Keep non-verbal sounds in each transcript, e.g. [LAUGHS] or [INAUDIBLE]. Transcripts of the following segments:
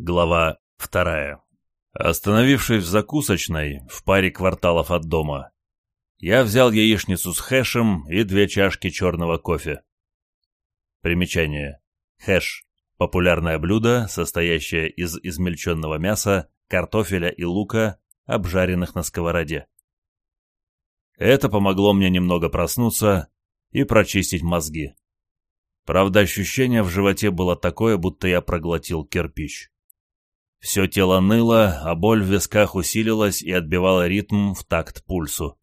Глава вторая. Остановившись в закусочной, в паре кварталов от дома, я взял яичницу с хэшем и две чашки черного кофе. Примечание. Хэш – популярное блюдо, состоящее из измельченного мяса, картофеля и лука, обжаренных на сковороде. Это помогло мне немного проснуться и прочистить мозги. Правда, ощущение в животе было такое, будто я проглотил кирпич. Все тело ныло, а боль в висках усилилась и отбивала ритм в такт пульсу.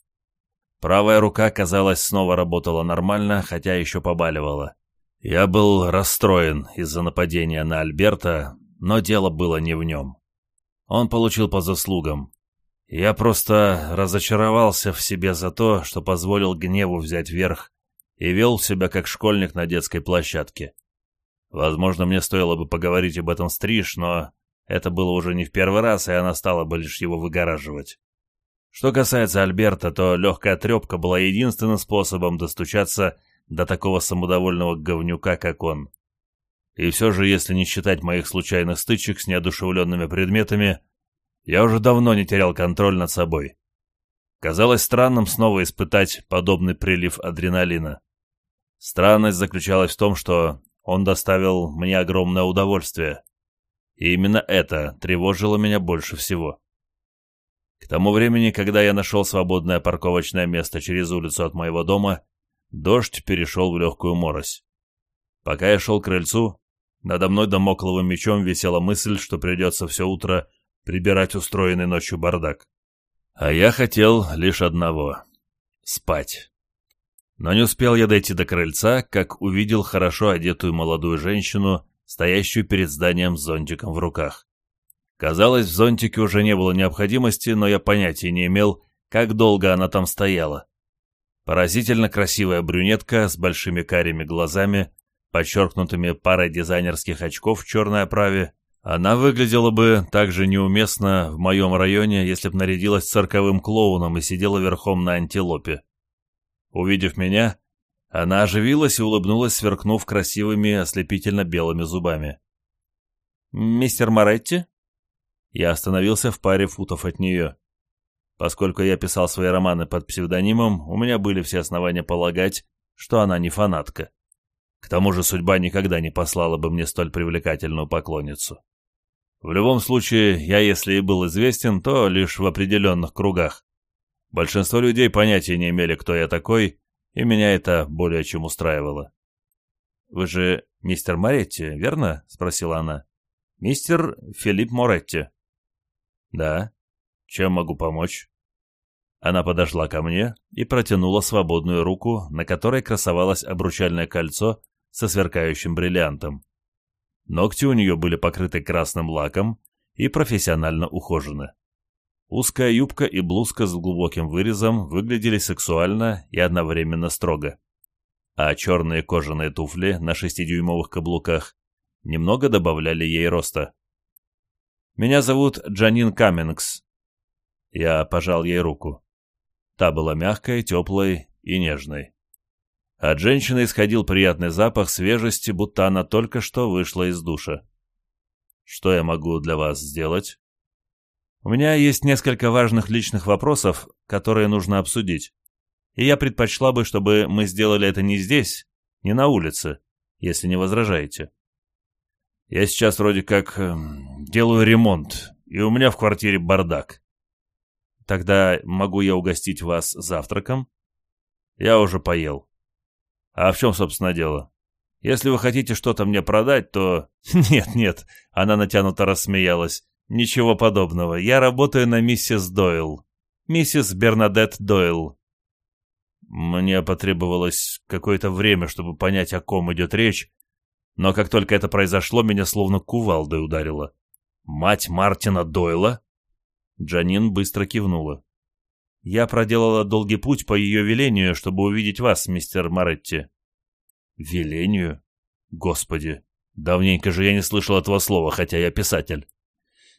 Правая рука, казалось, снова работала нормально, хотя еще побаливала. Я был расстроен из-за нападения на Альберта, но дело было не в нем. Он получил по заслугам. Я просто разочаровался в себе за то, что позволил гневу взять верх и вел себя как школьник на детской площадке. Возможно, мне стоило бы поговорить об этом стриж, но это было уже не в первый раз, и она стала бы лишь его выгораживать. Что касается Альберта, то легкая трепка была единственным способом достучаться до такого самодовольного говнюка, как он. И все же, если не считать моих случайных стычек с неодушевленными предметами, я уже давно не терял контроль над собой. Казалось странным снова испытать подобный прилив адреналина. Странность заключалась в том, что он доставил мне огромное удовольствие. И именно это тревожило меня больше всего. К тому времени, когда я нашел свободное парковочное место через улицу от моего дома, дождь перешел в легкую морось. Пока я шел к крыльцу, надо мной домокловым мечом висела мысль, что придется все утро прибирать устроенный ночью бардак. А я хотел лишь одного — спать. Но не успел я дойти до крыльца, как увидел хорошо одетую молодую женщину стоящую перед зданием с зонтиком в руках. Казалось, в зонтике уже не было необходимости, но я понятия не имел, как долго она там стояла. Поразительно красивая брюнетка с большими карими глазами, подчеркнутыми парой дизайнерских очков в черной оправе, она выглядела бы также неуместно в моем районе, если б нарядилась цирковым клоуном и сидела верхом на антилопе. Увидев меня, она оживилась и улыбнулась, сверкнув красивыми, ослепительно белыми зубами. «Мистер Моретти?» Я остановился в паре футов от нее. Поскольку я писал свои романы под псевдонимом, у меня были все основания полагать, что она не фанатка. К тому же судьба никогда не послала бы мне столь привлекательную поклонницу. В любом случае, я, если и был известен, то лишь в определенных кругах. Большинство людей понятия не имели, кто я такой, и меня это более чем устраивало. «Вы же мистер Моретти, верно?» — спросила она. «Мистер Филипп Моретти». «Да. Чем могу помочь?» Она подошла ко мне и протянула свободную руку, на которой красовалось обручальное кольцо со сверкающим бриллиантом. Ногти у нее были покрыты красным лаком и профессионально ухожены. Узкая юбка и блузка с глубоким вырезом выглядели сексуально и одновременно строго. А черные кожаные туфли на шестидюймовых каблуках немного добавляли ей роста. «Меня зовут Джанин Каммингс». Я пожал ей руку. Та была мягкой, теплой и нежной. От женщины исходил приятный запах свежести, будто она только что вышла из душа. «Что я могу для вас сделать?» У меня есть несколько важных личных вопросов, которые нужно обсудить. И я предпочла бы, чтобы мы сделали это не здесь, не на улице, если не возражаете. Я сейчас вроде как эм, делаю ремонт, и у меня в квартире бардак. Тогда могу я угостить вас завтраком? Я уже поел. А в чем, собственно, дело? Если вы хотите что-то мне продать, то... [LAUGHS] Нет, нет, она натянуто рассмеялась. Ничего подобного. Я работаю на миссис Дойл. Миссис Бернадет Дойл. Мне потребовалось какое-то время, чтобы понять, о ком идет речь, но как только это произошло, меня словно кувалдой ударило. «Мать Мартина Дойла?» Джанин быстро кивнула. «Я проделала долгий путь по ее велению, чтобы увидеть вас, мистер Маретти. «Велению? Господи, давненько же я не слышал этого слова, хотя я писатель».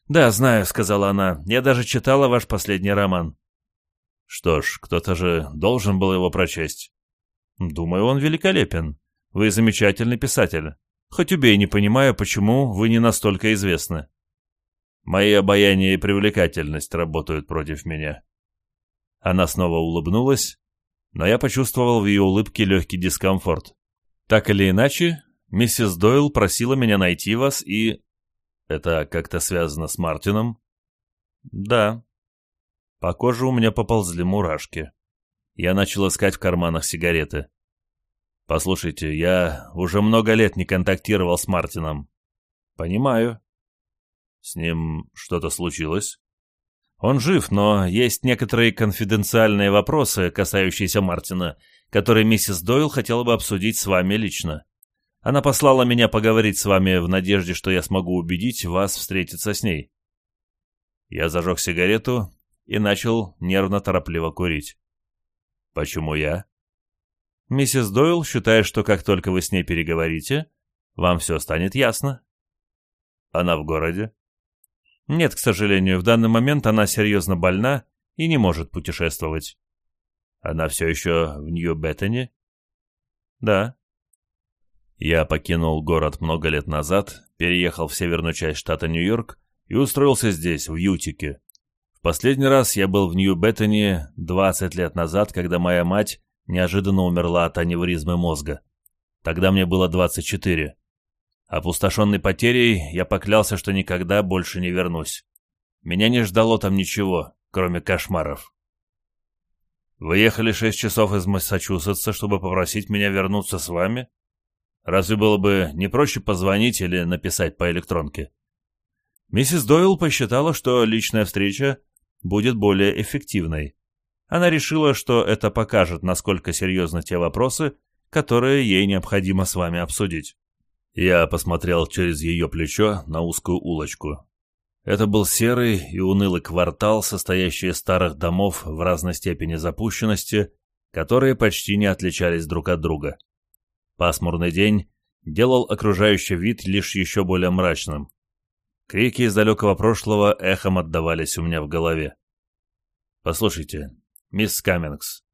Да, знаю, сказала она. Я даже читала ваш последний роман. Что ж, кто-то же должен был его прочесть. Думаю, он великолепен. Вы замечательный писатель. Хоть убей, не понимаю, почему вы не настолько известны. Мои обаяния и привлекательность работают против меня. Она снова улыбнулась, но я почувствовал в ее улыбке легкий дискомфорт. Так или иначе, миссис Дойл просила меня найти вас и это как-то связано с Мартином? Да. По коже у меня поползли мурашки. Я начал искать в карманах сигареты. Послушайте, я уже много лет не контактировал с Мартином. Понимаю. С ним что-то случилось? Он жив, но есть некоторые конфиденциальные вопросы, касающиеся Мартина, которые миссис Дойл хотела бы обсудить с вами лично. Она послала меня поговорить с вами в надежде, что я смогу убедить вас встретиться с ней. Я зажег сигарету и начал нервно-торопливо курить. Почему я? Миссис Дойл считает, что как только вы с ней переговорите, вам все станет ясно. Она в городе? Нет, к сожалению, в данный момент она серьезно больна и не может путешествовать. Она все еще в Нью-Беттани? Да. Я покинул город много лет назад, переехал в северную часть штата Нью-Йорк и устроился здесь, в Ютике. В последний раз я был в Нью-Беттани 20 лет назад, когда моя мать неожиданно умерла от аневризмы мозга. Тогда мне было 24. Опустошенный потерей, я поклялся, что никогда больше не вернусь. Меня не ждало там ничего, кроме кошмаров. Вы ехали шесть часов из Массачусетса, чтобы попросить меня вернуться с вами? Разве было бы не проще позвонить или написать по электронке? Миссис Дойл посчитала, что личная встреча будет более эффективной. Она решила, что это покажет, насколько серьезны те вопросы, которые ей необходимо с вами обсудить. Я посмотрел через ее плечо на узкую улочку. Это был серый и унылый квартал, состоящий из старых домов в разной степени запущенности, которые почти не отличались друг от друга. Пасмурный день делал окружающий вид лишь еще более мрачным. Крики из далекого прошлого эхом отдавались у меня в голове. «Послушайте, мисс Каммингс,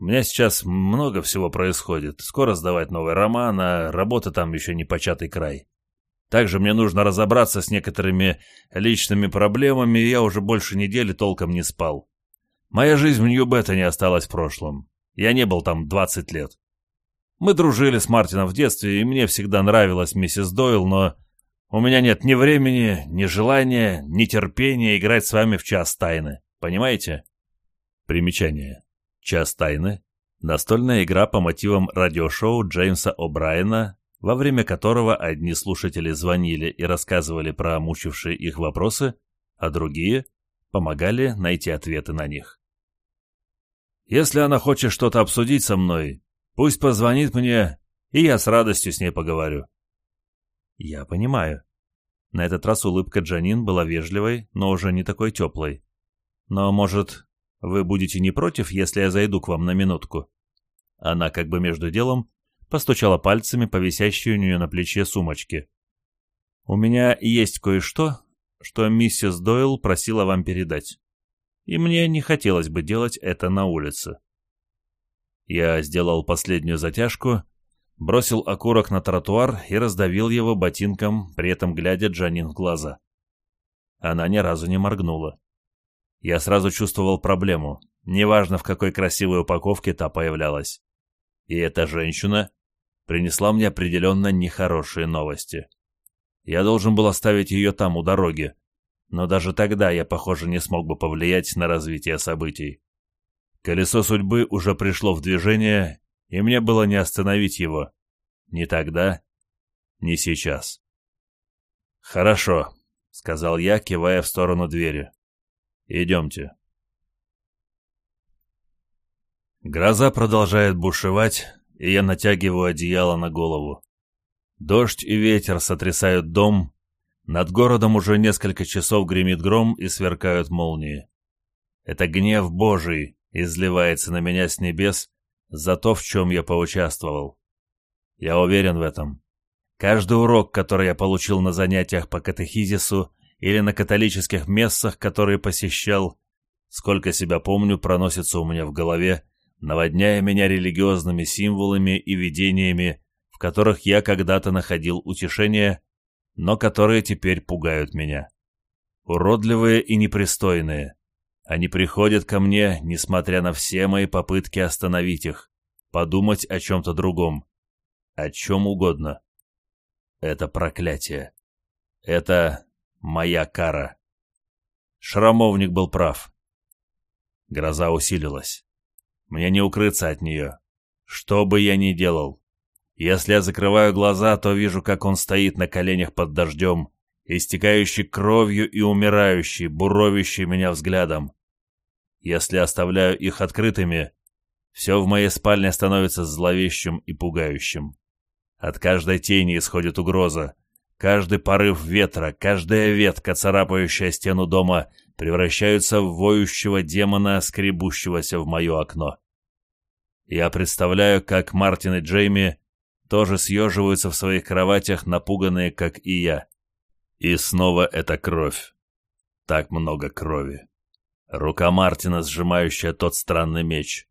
у меня сейчас много всего происходит. Скоро сдавать новый роман, а работа там еще не початый край. Также мне нужно разобраться с некоторыми личными проблемами, и я уже больше недели толком не спал. Моя жизнь в Нью-Беттоне осталась в прошлом. Я не был там 20 лет. Мы дружили с Мартином в детстве, и мне всегда нравилась миссис Дойл, но у меня нет ни времени, ни желания, ни терпения играть с вами в час тайны. Понимаете? Примечание. Час тайны – настольная игра по мотивам радиошоу Джеймса О'Брайена, во время которого одни слушатели звонили и рассказывали про мучившие их вопросы, а другие помогали найти ответы на них. «Если она хочет что-то обсудить со мной, Пусть позвонит мне, и я с радостью с ней поговорю». «Я понимаю». На этот раз улыбка Джанин была вежливой, но уже не такой теплой. «Но, может, вы будете не против, если я зайду к вам на минутку?» Она как бы между делом постучала пальцами по висящей у нее на плече сумочке. «У меня есть кое-что, что миссис Дойл просила вам передать. И мне не хотелось бы делать это на улице». Я сделал последнюю затяжку, бросил окурок на тротуар и раздавил его ботинком, при этом глядя Джанин в глаза. Она ни разу не моргнула. Я сразу чувствовал проблему, неважно в какой красивой упаковке та появлялась. И эта женщина принесла мне определенно нехорошие новости. Я должен был оставить ее там, у дороги, но даже тогда я, похоже, не смог бы повлиять на развитие событий. Колесо судьбы уже пришло в движение, и мне было не остановить его. Ни тогда, ни сейчас. «Хорошо», — сказал я, кивая в сторону двери. «Идемте». Гроза продолжает бушевать, и я натягиваю одеяло на голову. Дождь и ветер сотрясают дом, над городом уже несколько часов гремит гром и сверкают молнии. Это гнев Божий, изливается на меня с небес за то, в чем я поучаствовал. Я уверен в этом. Каждый урок, который я получил на занятиях по катехизису или на католических мессах, которые посещал, сколько себя помню, проносится у меня в голове, наводняя меня религиозными символами и видениями, в которых я когда-то находил утешение, но которые теперь пугают меня. Уродливые и непристойные, они приходят ко мне, несмотря на все мои попытки остановить их, подумать о чем-то другом, о чем угодно. Это проклятие. Это моя кара. Шрамовник был прав. Гроза усилилась. Мне не укрыться от нее. Что бы я ни делал. Если я закрываю глаза, то вижу, как он стоит на коленях под дождем, истекающий кровью и умирающий, буровящий меня взглядом. Если оставляю их открытыми, все в моей спальне становится зловещим и пугающим. От каждой тени исходит угроза. Каждый порыв ветра, каждая ветка, царапающая стену дома, превращаются в воющего демона, скребущегося в мое окно. Я представляю, как Мартин и Джейми тоже съеживаются в своих кроватях, напуганные, как и я. И снова эта кровь. Так много крови. Рука Мартина, сжимающая тот странный меч.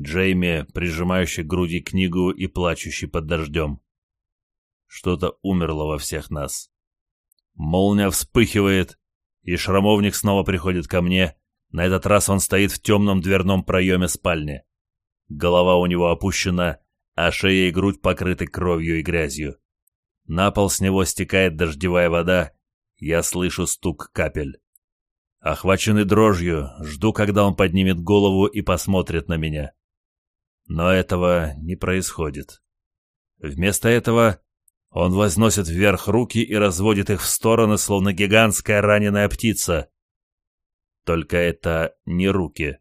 Джейми, прижимающий к груди книгу и плачущий под дождем. Что-то умерло во всех нас. Молния вспыхивает, и шрамовник снова приходит ко мне. На этот раз он стоит в темном дверном проеме спальни. Голова у него опущена, а шея и грудь покрыты кровью и грязью. На пол с него стекает дождевая вода. Я слышу стук капель охваченный дрожью, жду, когда он поднимет голову и посмотрит на меня. Но этого не происходит. Вместо этого он возносит вверх руки и разводит их в стороны, словно гигантская раненая птица. Только это не руки.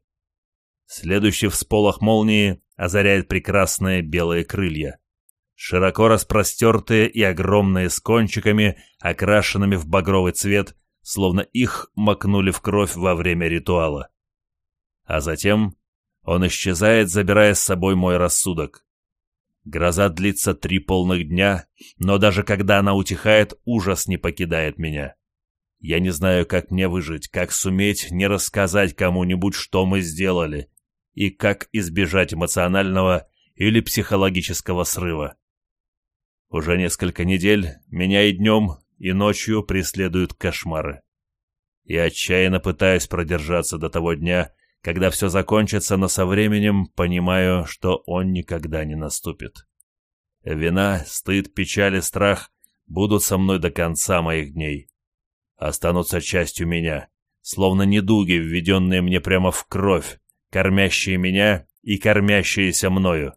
Следующий всполох молнии озаряет прекрасные белые крылья, широко распростертые и огромные с кончиками, окрашенными в багровый цвет – словно их макнули в кровь во время ритуала. А затем он исчезает, забирая с собой мой рассудок. Гроза длится три полных дня, но даже когда она утихает, ужас не покидает меня. Я не знаю, как мне выжить, как суметь не рассказать кому-нибудь, что мы сделали, и как избежать эмоционального или психологического срыва. Уже несколько недель меня и днем, и ночью преследуют кошмары. Я отчаянно пытаюсь продержаться до того дня, когда все закончится, но со временем понимаю, что он никогда не наступит. Вина, стыд, печаль и страх будут со мной до конца моих дней. Останутся частью меня, словно недуги, введенные мне прямо в кровь, кормящие меня и кормящиеся мною.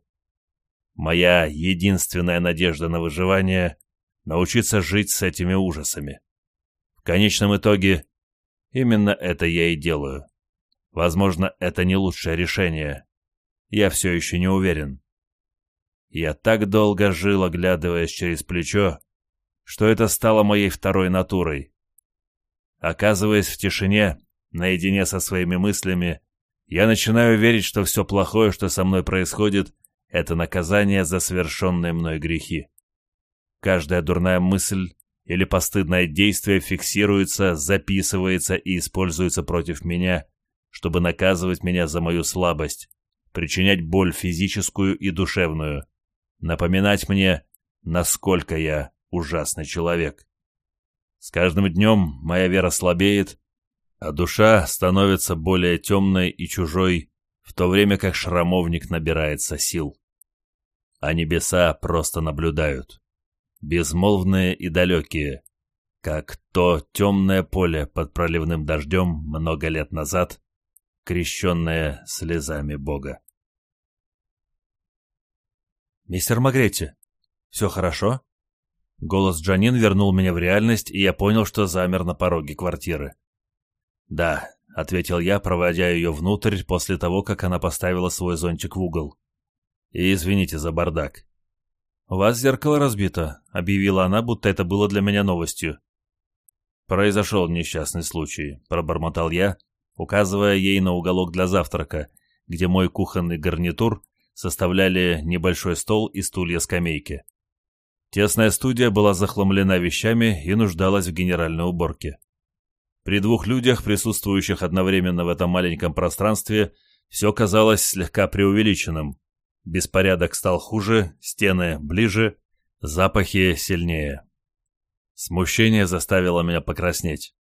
Моя единственная надежда на выживание научиться жить с этими ужасами. В конечном итоге, именно это я и делаю. Возможно, это не лучшее решение. Я все еще не уверен. Я так долго жил, оглядываясь через плечо, что это стало моей второй натурой. Оказываясь в тишине, наедине со своими мыслями, я начинаю верить, что все плохое, что со мной происходит, это наказание за совершенные мной грехи. Каждая дурная мысль или постыдное действие фиксируется, записывается и используется против меня, чтобы наказывать меня за мою слабость, причинять боль физическую и душевную, напоминать мне, насколько я ужасный человек. С каждым днем моя вера слабеет, а душа становится более темной и чужой, в то время как шрамовник набирается сил. А небеса просто наблюдают безмолвные и далекие, как то темное поле под проливным дождем много лет назад, крещенное слезами Бога. «Мистер Магретти, все хорошо?» Голос Джанин вернул меня в реальность, и я понял, что замер на пороге квартиры. «Да», — ответил я, проводя ее внутрь после того, как она поставила свой зонтик в угол. «И извините за бардак вас зеркало разбито», а — объявила она, будто это было для меня новостью. «Произошел несчастный случай», — пробормотал я, указывая ей на уголок для завтрака, где мой кухонный гарнитур составляли небольшой стол и стулья-скамейки. Тесная студия была захламлена вещами и нуждалась в генеральной уборке. При двух людях, присутствующих одновременно в этом маленьком пространстве, все казалось слегка преувеличенным, Беспорядок стал хуже, стены ближе, запахи сильнее. Смущение заставило меня покраснеть.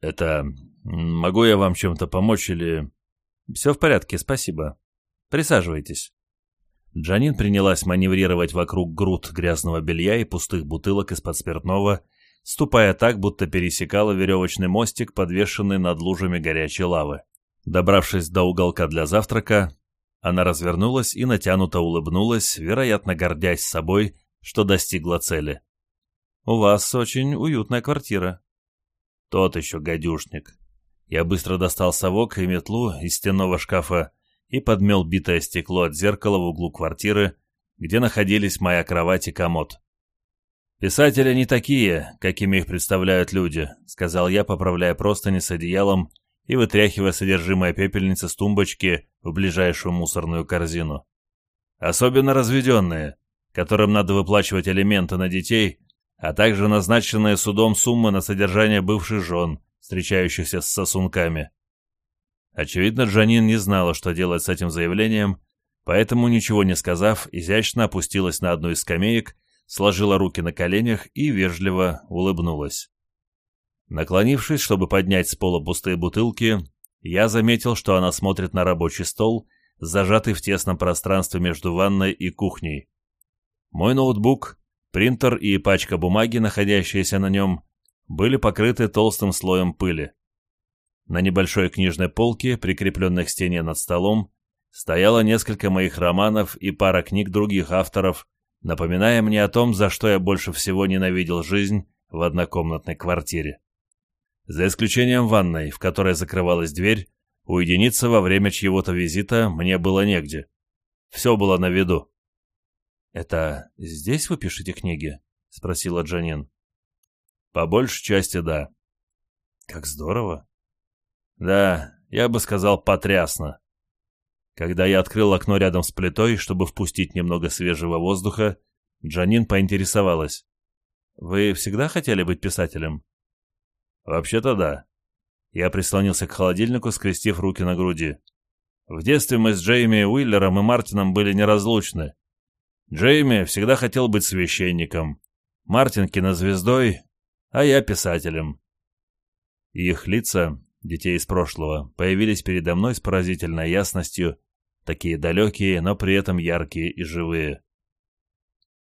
«Это... могу я вам чем-то помочь или...» «Все в порядке, спасибо. Присаживайтесь». Джанин принялась маневрировать вокруг груд грязного белья и пустых бутылок из-под спиртного, ступая так, будто пересекала веревочный мостик, подвешенный над лужами горячей лавы. Добравшись до уголка для завтрака, она развернулась и натянуто улыбнулась, вероятно, гордясь собой, что достигла цели. «У вас очень уютная квартира». «Тот еще гадюшник». Я быстро достал совок и метлу из стенного шкафа и подмел битое стекло от зеркала в углу квартиры, где находились моя кровать и комод. «Писатели не такие, какими их представляют люди», — сказал я, поправляя простыни с одеялом и вытряхивая содержимое пепельницы с тумбочки в ближайшую мусорную корзину. Особенно разведенные, которым надо выплачивать алименты на детей, а также назначенные судом суммы на содержание бывших жен, встречающихся с сосунками. Очевидно, Джанин не знала, что делать с этим заявлением, поэтому, ничего не сказав, изящно опустилась на одну из скамеек, сложила руки на коленях и вежливо улыбнулась. Наклонившись, чтобы поднять с пола пустые бутылки, я заметил, что она смотрит на рабочий стол, зажатый в тесном пространстве между ванной и кухней. Мой ноутбук, принтер и пачка бумаги, находящиеся на нем, были покрыты толстым слоем пыли. На небольшой книжной полке, прикрепленной к стене над столом, стояло несколько моих романов и пара книг других авторов, напоминая мне о том, за что я больше всего ненавидел жизнь в однокомнатной квартире. За исключением ванной, в которой закрывалась дверь, уединиться во время чьего-то визита мне было негде. Все было на виду. «Это здесь вы пишете книги?» — спросила Джанин. «По большей части, да». «Как здорово». «Да, я бы сказал, потрясно». Когда я открыл окно рядом с плитой, чтобы впустить немного свежего воздуха, Джанин поинтересовалась. «Вы всегда хотели быть писателем?» «Вообще-то да». Я прислонился к холодильнику, скрестив руки на груди. В детстве мы с Джейми Уиллером и Мартином были неразлучны. Джейми всегда хотел быть священником, Мартин кинозвездой, а я писателем. Их лица, детей из прошлого, появились передо мной с поразительной ясностью, такие далекие, но при этом яркие и живые.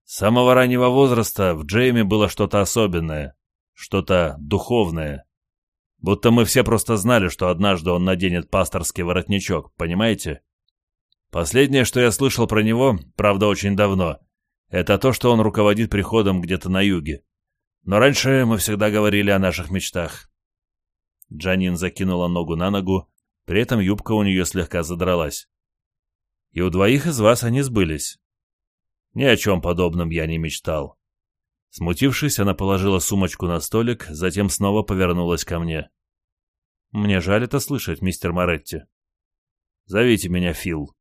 С самого раннего возраста в Джейми было что-то особенное что-то духовное. Будто мы все просто знали, что однажды он наденет пасторский воротничок, понимаете? Последнее, что я слышал про него, правда, очень давно, это то, что он руководит приходом где-то на юге. Но раньше мы всегда говорили о наших мечтах. Джанин закинула ногу на ногу, при этом юбка у нее слегка задралась. И у двоих из вас они сбылись. Ни о чем подобном я не мечтал. Смутившись, она положила сумочку на столик, затем снова повернулась ко мне. «Мне жаль это слышать, мистер Моретти». «Зовите меня Фил».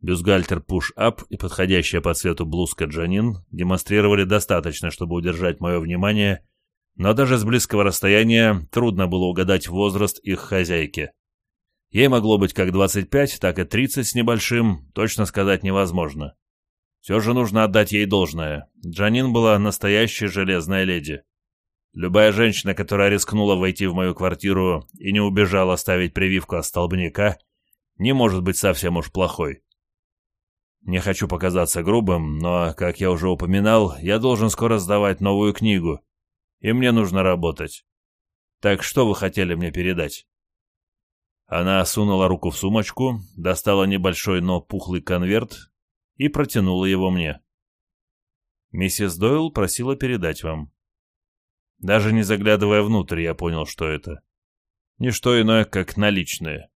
Бюстгальтер пуш-ап и подходящая по цвету блузка Джанин демонстрировали достаточно, чтобы удержать мое внимание, но даже с близкого расстояния трудно было угадать возраст их хозяйки. Ей могло быть как 25, так и 30 с небольшим, точно сказать невозможно. Все же нужно отдать ей должное. Джанин была настоящей железная леди. Любая женщина, которая рискнула войти в мою квартиру и не убежала ставить прививку от столбняка, не может быть совсем уж плохой. Не хочу показаться грубым, но, как я уже упоминал, я должен скоро сдавать новую книгу, и мне нужно работать. Так что вы хотели мне передать?» Она сунула руку в сумочку, достала небольшой, но пухлый конверт и протянула его мне. Миссис Дойл просила передать вам. Даже не заглядывая внутрь, я понял, что это. Не что иное, как наличные.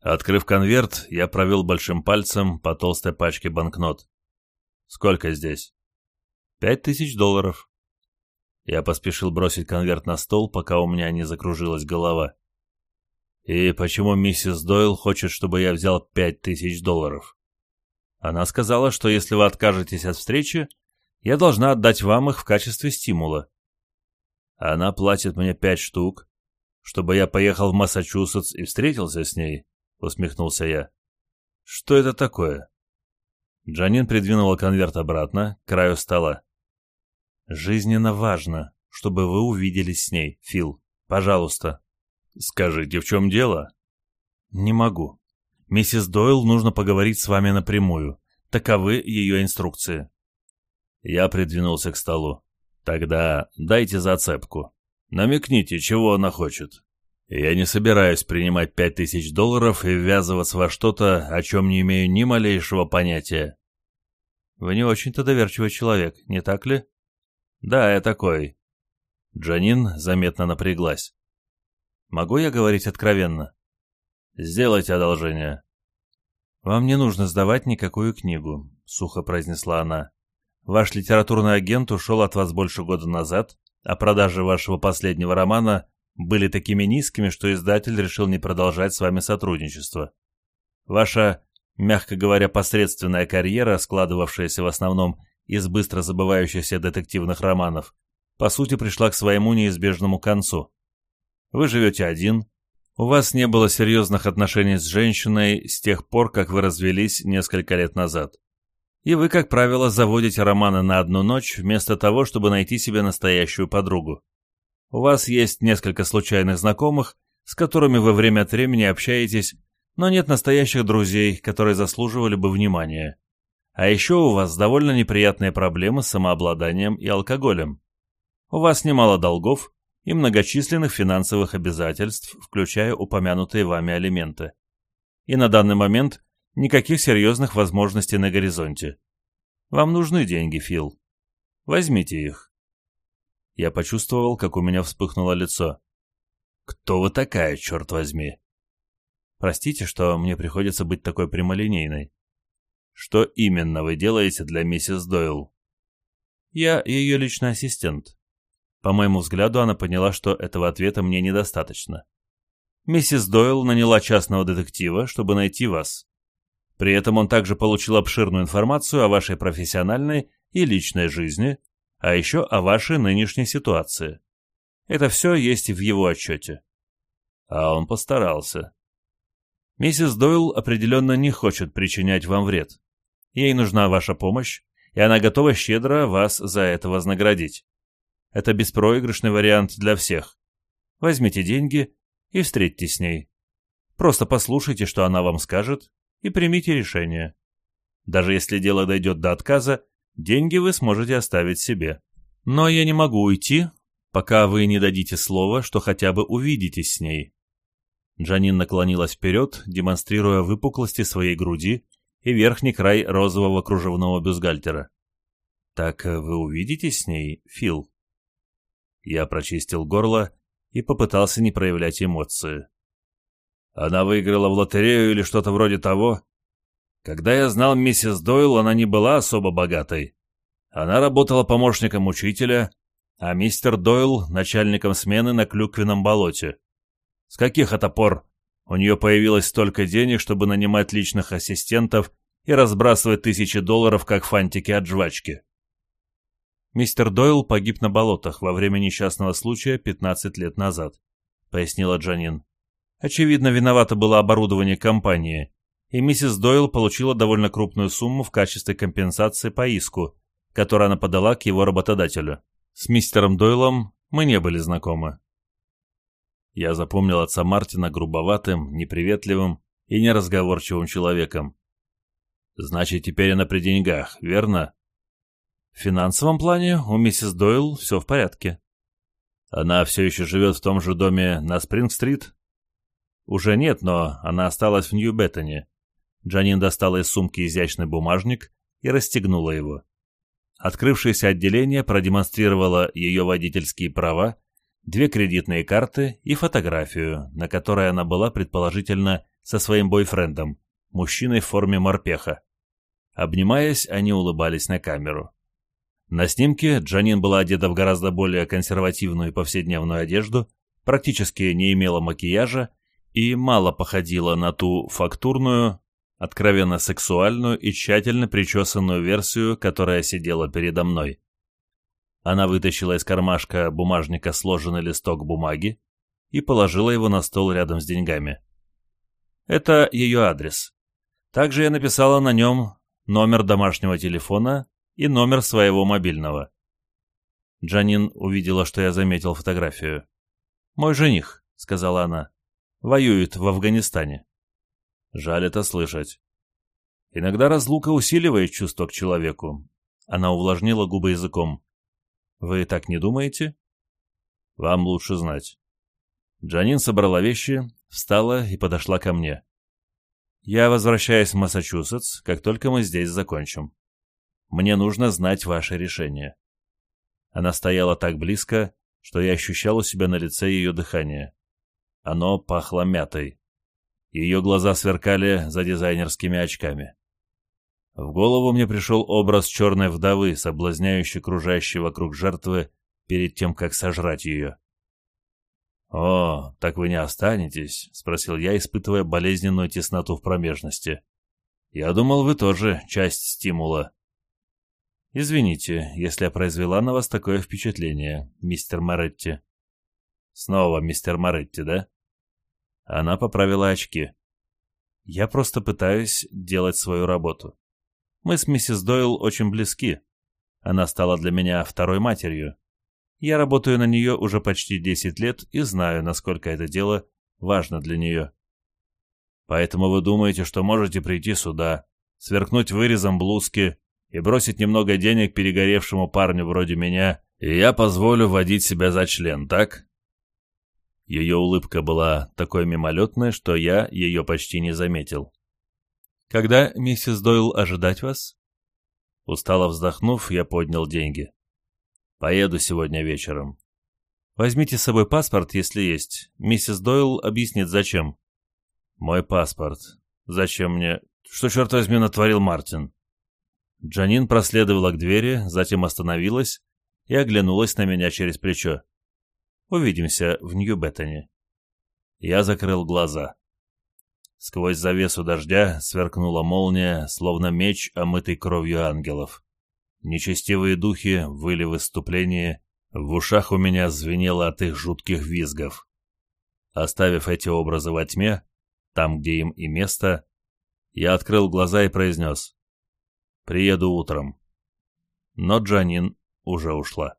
Открыв конверт, я провел большим пальцем по толстой пачке банкнот. Сколько здесь? Пять тысяч долларов. Я поспешил бросить конверт на стол, пока у меня не закружилась голова. И почему миссис Дойл хочет, чтобы я взял пять тысяч долларов? Она сказала, что если вы откажетесь от встречи, я должна отдать вам их в качестве стимула. Она платит мне пять штук, чтобы я поехал в Массачусетс и встретился с ней, — усмехнулся я. Что это такое? Джанин придвинула конверт обратно, к краю стола. Жизненно важно, чтобы вы увиделись с ней, Фил. Пожалуйста. Скажите, в чем дело? Не могу. Миссис Дойл нужно поговорить с вами напрямую. Таковы ее инструкции». Я придвинулся к столу. «Тогда дайте зацепку. Намекните, чего она хочет. Я не собираюсь принимать пять тысяч долларов и ввязываться во что-то, о чем не имею ни малейшего понятия». «Вы не очень-то доверчивый человек, не так ли?» «Да, я такой». Джанин заметно напряглась. «Могу я говорить откровенно?» Сделайте одолжение. Вам не нужно сдавать никакую книгу, сухо произнесла она. Ваш литературный агент ушел от вас больше года назад, а продажи вашего последнего романа были такими низкими, что издатель решил не продолжать с вами сотрудничество. Ваша, мягко говоря, посредственная карьера, складывавшаяся в основном из быстро забывающихся детективных романов, по сути пришла к своему неизбежному концу. Вы живете один, у вас не было серьезных отношений с женщиной с тех пор, как вы развелись несколько лет назад. И вы, как правило, заводите романы на одну ночь, вместо того, чтобы найти себе настоящую подругу. У вас есть несколько случайных знакомых, с которыми вы время от времени общаетесь, но нет настоящих друзей, которые заслуживали бы внимания. А еще у вас довольно неприятные проблемы с самообладанием и алкоголем. У вас немало долгов, и многочисленных финансовых обязательств, включая упомянутые вами алименты. И на данный момент никаких серьезных возможностей на горизонте. Вам нужны деньги, Фил. Возьмите их. Я почувствовал, как у меня вспыхнуло лицо. Кто вы такая, черт возьми? Простите, что мне приходится быть такой прямолинейной. Что именно вы делаете для миссис Дойл? Я ее личный ассистент. По моему взгляду, она поняла, что этого ответа мне недостаточно. Миссис Дойл наняла частного детектива, чтобы найти вас. При этом он также получил обширную информацию о вашей профессиональной и личной жизни, а еще о вашей нынешней ситуации. Это все есть в его отчете. А он постарался. Миссис Дойл определенно не хочет причинять вам вред. Ей нужна ваша помощь, и она готова щедро вас за это вознаградить. Это беспроигрышный вариант для всех. Возьмите деньги и встретитесь с ней. Просто послушайте, что она вам скажет, и примите решение. Даже если дело дойдет до отказа, деньги вы сможете оставить себе. Но я не могу уйти, пока вы не дадите слово, что хотя бы увидитесь с ней». Джанин наклонилась вперед, демонстрируя выпуклости своей груди и верхний край розового кружевного бюстгальтера. «Так э, вы увидитесь с ней, Фил?» Я прочистил горло и попытался не проявлять эмоции. Она выиграла в лотерею или что-то вроде того. Когда я знал миссис Дойл, она не была особо богатой. Она работала помощником учителя, а мистер Дойл — начальником смены на клюквенном болоте. С каких это пор у нее появилось столько денег, чтобы нанимать личных ассистентов и разбрасывать тысячи долларов, как фантики от жвачки? Мистер Дойл погиб на болотах во время несчастного случая 15 лет назад, пояснила Джанин. Очевидно, виновато было оборудование компании, и миссис Дойл получила довольно крупную сумму в качестве компенсации по иску, которую она подала к его работодателю. С мистером Дойлом мы не были знакомы. Я запомнил отца Мартина грубоватым, неприветливым и неразговорчивым человеком. «Значит, теперь она при деньгах, верно?» В финансовом плане у миссис Дойл все в порядке. Она все еще живет в том же доме на Спринг-стрит? Уже нет, но она осталась в Нью-Беттоне. Джанин достала из сумки изящный бумажник и расстегнула его. Открывшееся отделение продемонстрировало ее водительские права, две кредитные карты и фотографию, на которой она была предположительно со своим бойфрендом, мужчиной в форме морпеха. Обнимаясь, они улыбались на камеру. На снимке Джанин была одета в гораздо более консервативную и повседневную одежду, практически не имела макияжа и мало походила на ту фактурную, откровенно сексуальную и тщательно причесанную версию, которая сидела передо мной. Она вытащила из кармашка бумажника сложенный листок бумаги и положила его на стол рядом с деньгами. Это ее адрес. Также я написала на нем номер домашнего телефона и номер своего мобильного. Джанин увидела, что я заметил фотографию. «Мой жених», — сказала она, — «воюет в Афганистане». Жаль это слышать. Иногда разлука усиливает чувство к человеку. Она увлажнила губы языком. «Вы так не думаете?» «Вам лучше знать». Джанин собрала вещи, встала и подошла ко мне. «Я возвращаюсь в Массачусетс, как только мы здесь закончим». Мне нужно знать ваше решение». Она стояла так близко, что я ощущал у себя на лице ее дыхание. Оно пахло мятой. Ее глаза сверкали за дизайнерскими очками. В голову мне пришел образ черной вдовы, соблазняющей кружащей вокруг жертвы перед тем, как сожрать ее. «О, так вы не останетесь?» — спросил я, испытывая болезненную тесноту в промежности. «Я думал, вы тоже часть стимула». «Извините, если я произвела на вас такое впечатление, мистер Моретти». «Снова мистер Моретти, да?» Она поправила очки. «Я просто пытаюсь делать свою работу. Мы с миссис Дойл очень близки. Она стала для меня второй матерью. Я работаю на нее уже почти 10 лет и знаю, насколько это дело важно для нее. Поэтому вы думаете, что можете прийти сюда, сверкнуть вырезом блузки, и бросить немного денег перегоревшему парню вроде меня, и я позволю водить себя за член, так?» Ее улыбка была такой мимолетной, что я ее почти не заметил. «Когда миссис Дойл ожидать вас?» Устало вздохнув, я поднял деньги. «Поеду сегодня вечером». «Возьмите с собой паспорт, если есть. Миссис Дойл объяснит, зачем». «Мой паспорт. Зачем мне...» «Что, черт возьми, натворил Мартин?» Джанин проследовала к двери, затем остановилась и оглянулась на меня через плечо. «Увидимся в Нью-Беттоне». Я закрыл глаза. Сквозь завесу дождя сверкнула молния, словно меч, омытый кровью ангелов. Нечестивые духи выли в выступлении, в ушах у меня звенело от их жутких визгов. Оставив эти образы во тьме, там, где им и место, я открыл глаза и произнес Приеду утром. Но Джанин уже ушла.